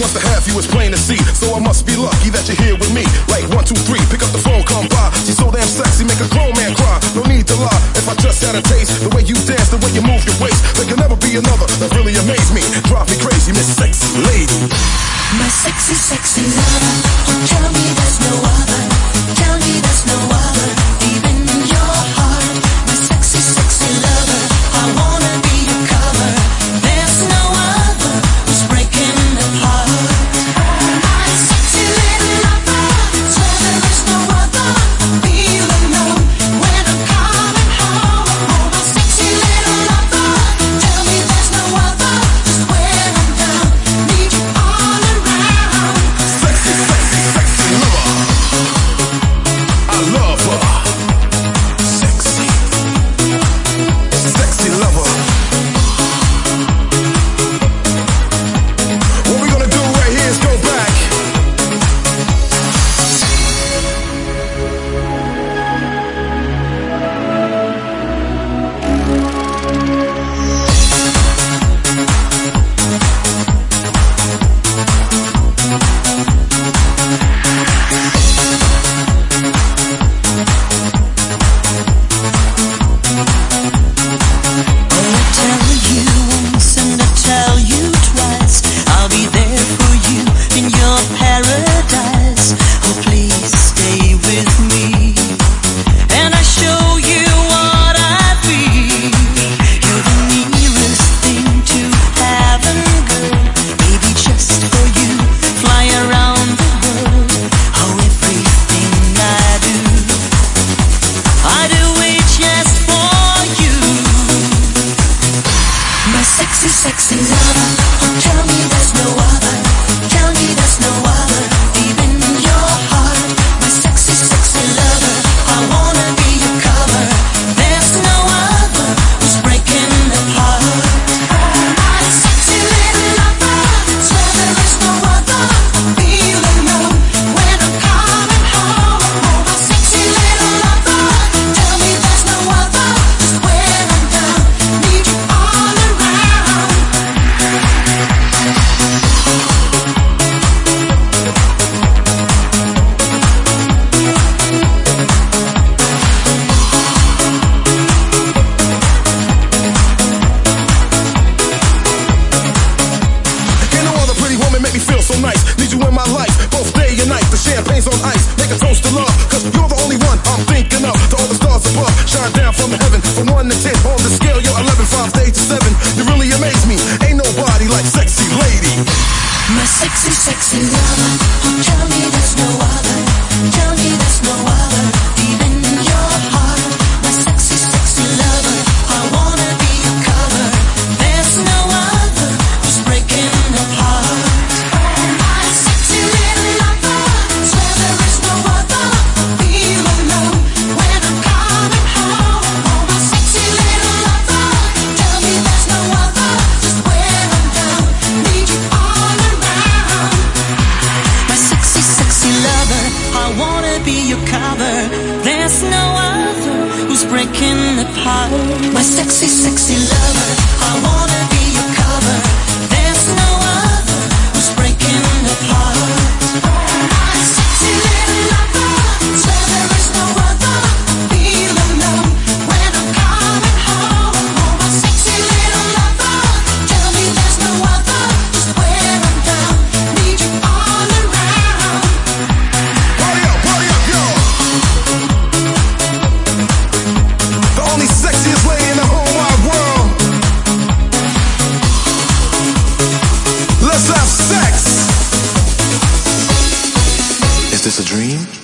wants to have you, it's plain to see. So I must be lucky that you're here with me. Like one, two, three, pick up the phone, come by. She's so damn sexy, make a grown man cry. No need to lie, if I just had a taste. The way you dance, the way you move your waist. There can never be another that really amazed me. Drive me crazy, Miss Sexy Lady. My sexy, sexy lover, tell me that. Champagne's on ice, make a toast to love. Cause you're the only one I'm thinking of. To all the stars above, shine down from heaven. From 1 to 10, on the scale, you're 11, 5 to 8 to 7. You really amaze me. Ain't nobody like sexy lady. My sexy, sexy lover. Cover. There's no other who's breaking heart. My sexy, sexy lover, I wanna be your cover. Let's have sex. Is this a dream?